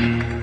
Mm-hmm.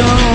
show